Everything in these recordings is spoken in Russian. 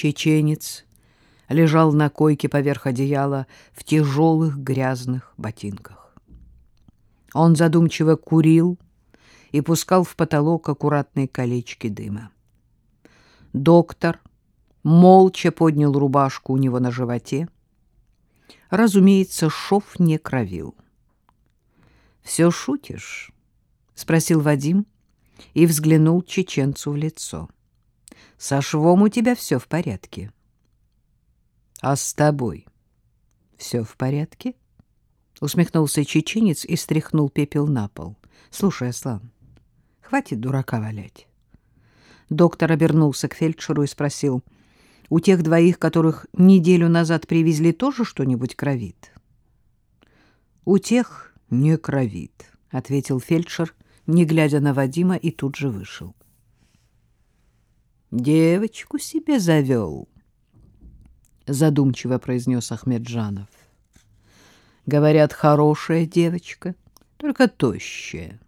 Чеченец лежал на койке поверх одеяла в тяжелых грязных ботинках. Он задумчиво курил и пускал в потолок аккуратные колечки дыма. Доктор молча поднял рубашку у него на животе. Разумеется, шов не кровил. — Все шутишь? — спросил Вадим и взглянул чеченцу в лицо. — Со швом у тебя все в порядке. — А с тобой все в порядке? — усмехнулся чеченец и стряхнул пепел на пол. — Слушай, Аслан, хватит дурака валять. Доктор обернулся к фельдшеру и спросил, «У тех двоих, которых неделю назад привезли, тоже что-нибудь кровит?» «У тех не кровит», — ответил фельдшер, не глядя на Вадима, и тут же вышел. «Девочку себе завел», — задумчиво произнес Ахмеджанов. «Говорят, хорошая девочка, только тощая».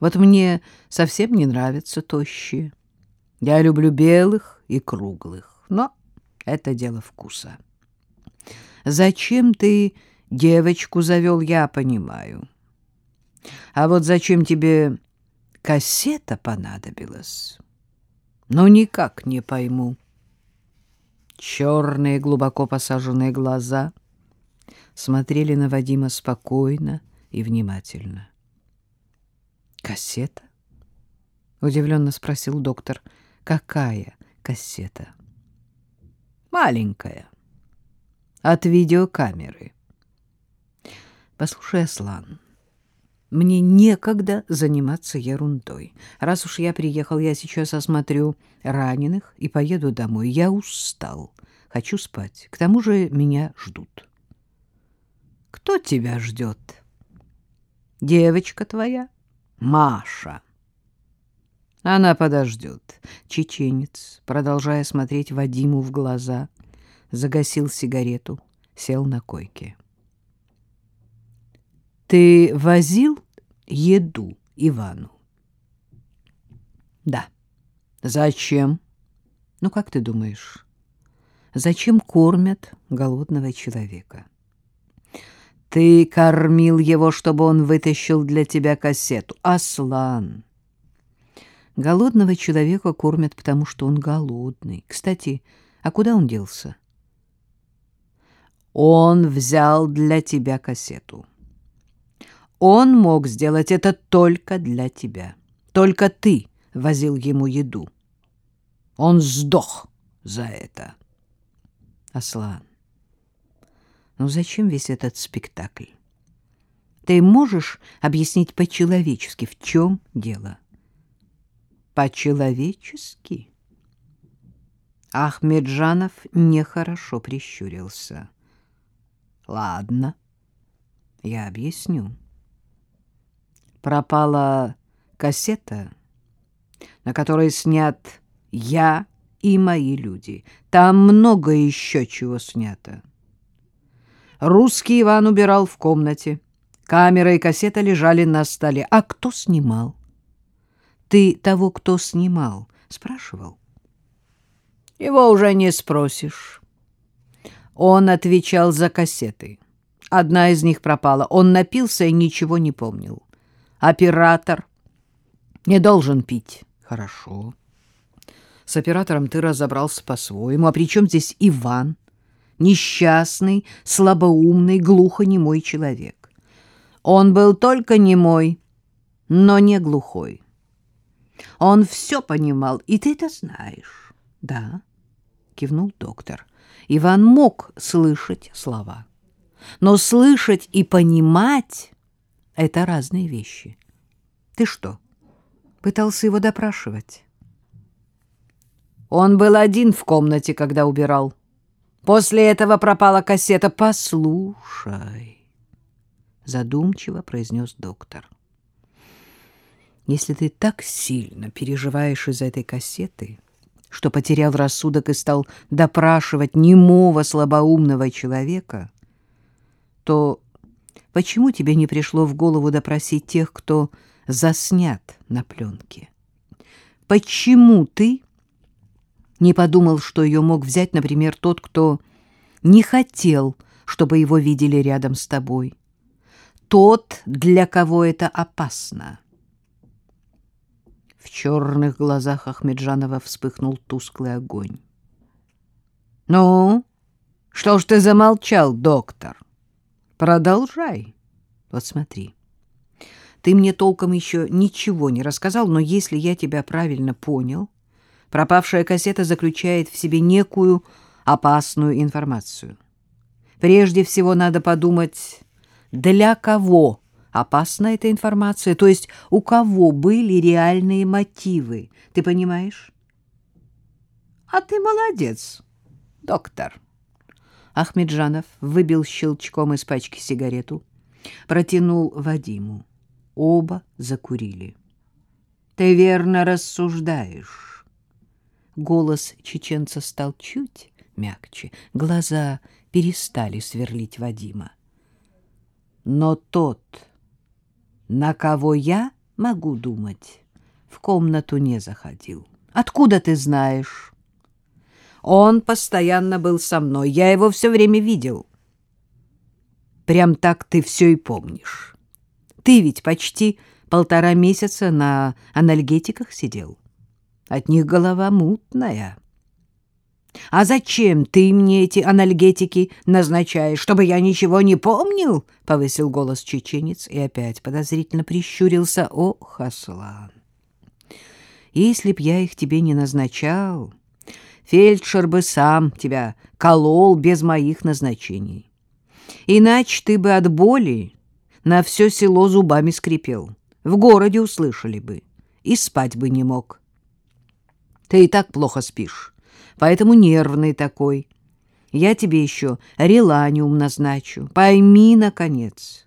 Вот мне совсем не нравятся тощие. Я люблю белых и круглых, но это дело вкуса. Зачем ты девочку завел, я понимаю. А вот зачем тебе кассета понадобилась? Ну, никак не пойму. Черные, глубоко посаженные глаза смотрели на Вадима спокойно и внимательно. «Кассета?» — удивленно спросил доктор. «Какая кассета?» «Маленькая. От видеокамеры». «Послушай, Аслан, мне некогда заниматься ерундой. Раз уж я приехал, я сейчас осмотрю раненых и поеду домой. Я устал, хочу спать. К тому же меня ждут». «Кто тебя ждет?» «Девочка твоя?» Маша. Она подождет. Чеченец, продолжая смотреть Вадиму в глаза, загасил сигарету, сел на койке. Ты возил еду Ивану? Да. Зачем? Ну, как ты думаешь, зачем кормят голодного человека? — ты кормил его, чтобы он вытащил для тебя кассету. Аслан. Голодного человека кормят, потому что он голодный. Кстати, а куда он делся? Он взял для тебя кассету. Он мог сделать это только для тебя. Только ты возил ему еду. Он сдох за это. Аслан. Ну зачем весь этот спектакль? Ты можешь объяснить по-человечески, в чем дело? По-человечески? Ахмеджанов нехорошо прищурился. Ладно, я объясню. Пропала кассета, на которой снят я и мои люди. Там много еще чего снято. Русский Иван убирал в комнате. Камера и кассета лежали на столе. А кто снимал? Ты того, кто снимал, спрашивал? Его уже не спросишь. Он отвечал за кассеты. Одна из них пропала. Он напился и ничего не помнил. Оператор не должен пить. Хорошо. С оператором ты разобрался по-своему. А при чем здесь Иван? — несчастный, слабоумный, глухонемой человек. Он был только немой, но не глухой. Он все понимал, и ты это знаешь. — Да, — кивнул доктор. Иван мог слышать слова. Но слышать и понимать — это разные вещи. Ты что, пытался его допрашивать? Он был один в комнате, когда убирал. После этого пропала кассета. Послушай, задумчиво произнес доктор. Если ты так сильно переживаешь из-за этой кассеты, что потерял рассудок и стал допрашивать немого слабоумного человека, то почему тебе не пришло в голову допросить тех, кто заснят на пленке? Почему ты Не подумал, что ее мог взять, например, тот, кто не хотел, чтобы его видели рядом с тобой. Тот, для кого это опасно. В черных глазах Ахмеджанова вспыхнул тусклый огонь. — Ну, что ж ты замолчал, доктор? Продолжай. Вот смотри. Ты мне толком еще ничего не рассказал, но если я тебя правильно понял, пропавшая кассета заключает в себе некую опасную информацию. Прежде всего надо подумать, для кого опасна эта информация, то есть у кого были реальные мотивы, ты понимаешь? А ты молодец, доктор. Ахмеджанов выбил щелчком из пачки сигарету, протянул Вадиму. Оба закурили. Ты верно рассуждаешь. Голос чеченца стал чуть мягче, глаза перестали сверлить Вадима. Но тот, на кого я могу думать, в комнату не заходил. Откуда ты знаешь? Он постоянно был со мной, я его все время видел. Прям так ты все и помнишь. Ты ведь почти полтора месяца на анальгетиках сидел. От них голова мутная. А зачем ты мне эти анальгетики назначаешь, чтобы я ничего не помнил? Повысил голос чеченец и опять подозрительно прищурился. О, Хаслан, если б я их тебе не назначал, фельдшер бы сам тебя колол без моих назначений. Иначе ты бы от боли на все село зубами скрипел. В городе услышали бы и спать бы не мог. Ты и так плохо спишь поэтому нервный такой. Я тебе еще реланиум назначу. Пойми, наконец,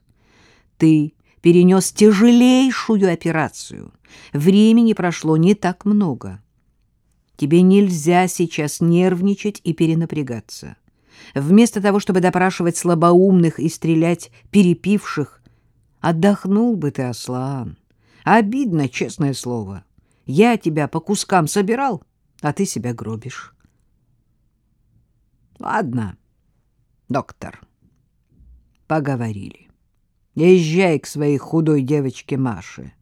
ты перенес тяжелейшую операцию. Времени прошло не так много. Тебе нельзя сейчас нервничать и перенапрягаться. Вместо того, чтобы допрашивать слабоумных и стрелять перепивших, отдохнул бы ты, Аслан. Обидно, честное слово. Я тебя по кускам собирал, а ты себя гробишь. Ладно, доктор, поговорили. Езжай к своей худой девочке Маше.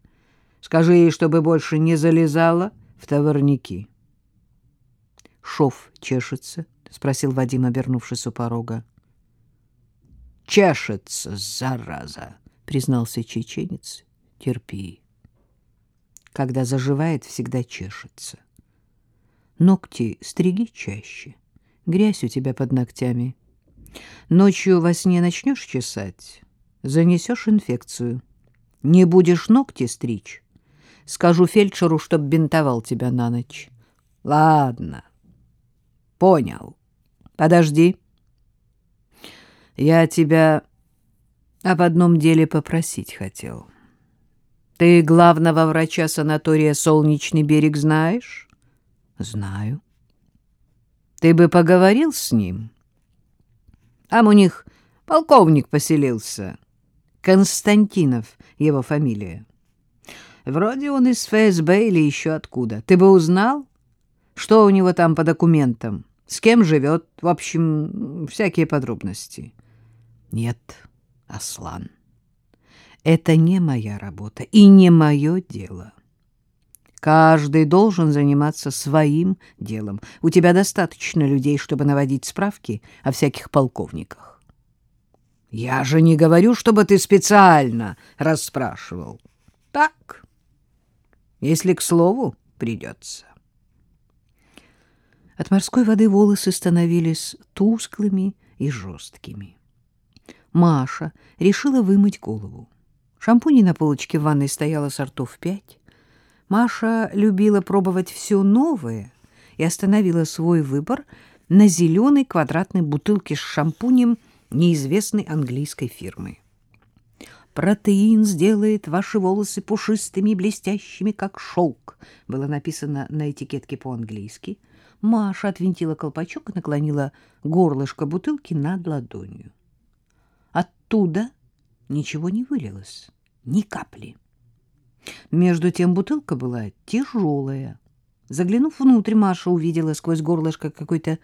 Скажи ей, чтобы больше не залезала в товарники. Шов чешется? — спросил Вадим, обернувшись у порога. — Чешется, зараза, — признался чеченец. — Терпи. Когда заживает, всегда чешется. Ногти стриги чаще. — Грязь у тебя под ногтями. Ночью во сне начнешь чесать, занесешь инфекцию. Не будешь ногти стричь, скажу фельдшеру, чтоб бинтовал тебя на ночь. Ладно, понял. Подожди. Я тебя об одном деле попросить хотел. Ты главного врача санатория «Солнечный берег» знаешь? Знаю. Ты бы поговорил с ним? Там у них полковник поселился. Константинов его фамилия. Вроде он из ФСБ или еще откуда. Ты бы узнал, что у него там по документам, с кем живет, в общем, всякие подробности. Нет, Аслан, это не моя работа и не мое дело. Каждый должен заниматься своим делом. У тебя достаточно людей, чтобы наводить справки о всяких полковниках. Я же не говорю, чтобы ты специально расспрашивал. Так, если к слову придется. От морской воды волосы становились тусклыми и жесткими. Маша решила вымыть голову. Шампуней на полочке в ванной стояло сортов пять. Маша любила пробовать все новое и остановила свой выбор на зеленой квадратной бутылке с шампунем неизвестной английской фирмы. «Протеин сделает ваши волосы пушистыми и блестящими, как шелк», было написано на этикетке по-английски. Маша отвинтила колпачок и наклонила горлышко бутылки над ладонью. Оттуда ничего не вылилось, ни капли. Между тем бутылка была тяжелая. Заглянув внутрь, Маша увидела сквозь горлышко какой-то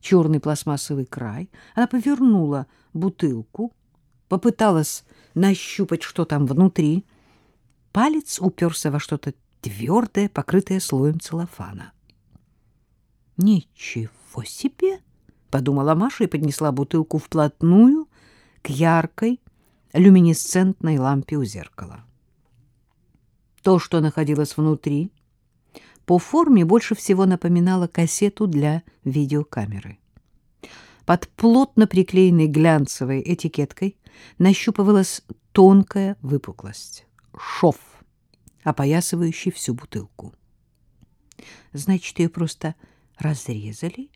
черный пластмассовый край. Она повернула бутылку, попыталась нащупать, что там внутри. Палец уперся во что-то твердое, покрытое слоем целлофана. «Ничего себе!» — подумала Маша и поднесла бутылку вплотную к яркой люминесцентной лампе у зеркала. То, что находилось внутри, по форме больше всего напоминало кассету для видеокамеры. Под плотно приклеенной глянцевой этикеткой нащупывалась тонкая выпуклость — шов, опоясывающий всю бутылку. Значит, ее просто разрезали,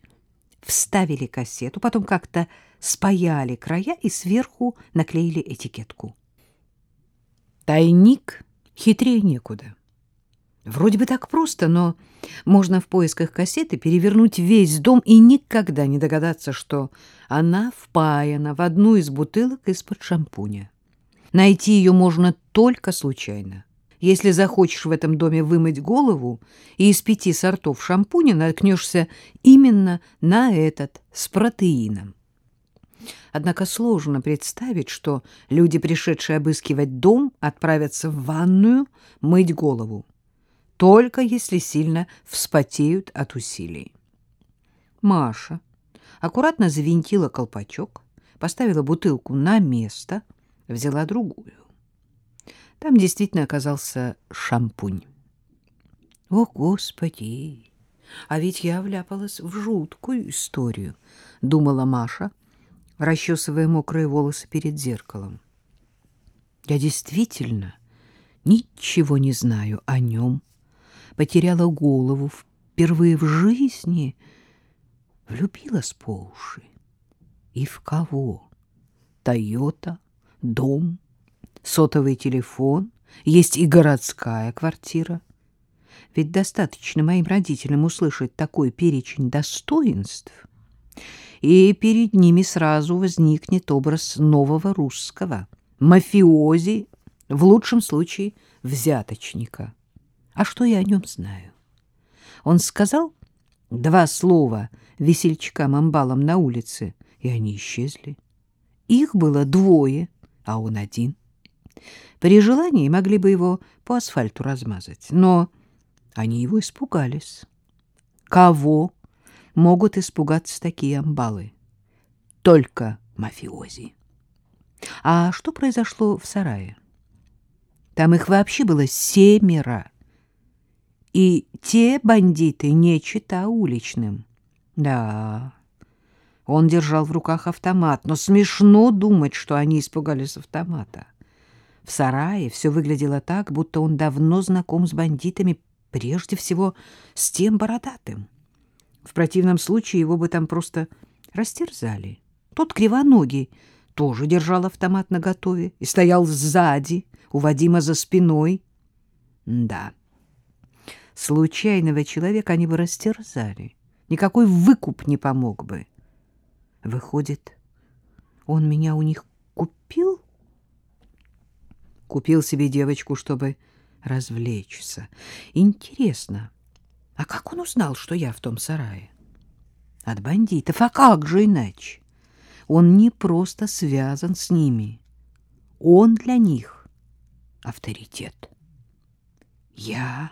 вставили кассету, потом как-то спаяли края и сверху наклеили этикетку. Тайник хитрее некуда. Вроде бы так просто, но можно в поисках кассеты перевернуть весь дом и никогда не догадаться, что она впаяна в одну из бутылок из-под шампуня. Найти ее можно только случайно. Если захочешь в этом доме вымыть голову, и из пяти сортов шампуня наткнешься именно на этот с протеином. Однако сложно представить, что люди, пришедшие обыскивать дом, отправятся в ванную мыть голову, только если сильно вспотеют от усилий. Маша аккуратно завинтила колпачок, поставила бутылку на место, взяла другую. Там действительно оказался шампунь. О, Господи! А ведь я вляпалась в жуткую историю, думала Маша, расчесывая мокрые волосы перед зеркалом. Я действительно ничего не знаю о нем, потеряла голову впервые в жизни, влюбилась по уши. И в кого? Тойота, дом, сотовый телефон, есть и городская квартира. Ведь достаточно моим родителям услышать такой перечень достоинств, и перед ними сразу возникнет образ нового русского, мафиози, в лучшем случае взяточника. А что я о нем знаю? Он сказал два слова весельчакам-амбалам на улице, и они исчезли. Их было двое, а он один. При желании могли бы его по асфальту размазать, но они его испугались. Кого могут испугаться такие амбалы? Только мафиози. А что произошло в сарае? Там их вообще было семеро. И те бандиты не чита уличным. Да, он держал в руках автомат, но смешно думать, что они испугались автомата. В сарае все выглядело так, будто он давно знаком с бандитами, прежде всего с тем бородатым. В противном случае его бы там просто растерзали. Тот кривоногий тоже держал автомат наготове и стоял сзади, у Вадима за спиной. Да, случайного человека они бы растерзали. Никакой выкуп не помог бы. Выходит, он меня у них купил? Купил себе девочку, чтобы развлечься. Интересно, а как он узнал, что я в том сарае? От бандитов. А как же иначе? Он не просто связан с ними. Он для них авторитет. Я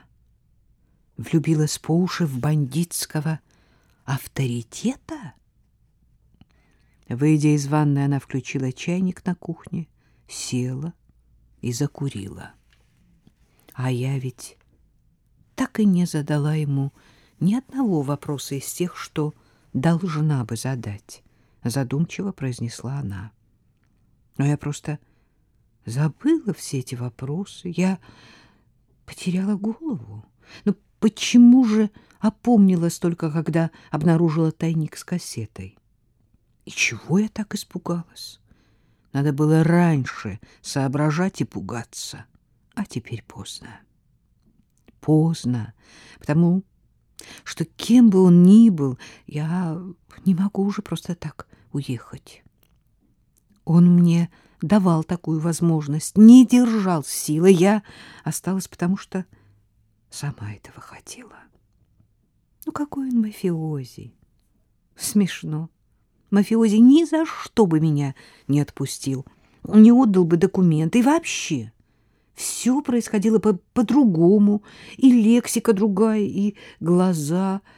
влюбилась по уши в бандитского авторитета? Выйдя из ванной, она включила чайник на кухне, села и закурила. А я ведь так и не задала ему ни одного вопроса из тех, что должна бы задать, задумчиво произнесла она. Но я просто забыла все эти вопросы. Я потеряла голову. Но почему же опомнилась только, когда обнаружила тайник с кассетой? И чего я так испугалась? Надо было раньше соображать и пугаться. А теперь поздно. Поздно, потому что кем бы он ни был, я не могу уже просто так уехать. Он мне давал такую возможность, не держал силы. Я осталась, потому что сама этого хотела. Ну, какой он мафиози? Смешно. Мафиози ни за что бы меня не отпустил, не отдал бы документы и вообще. Все происходило по- по-другому, и лексика другая, и глаза —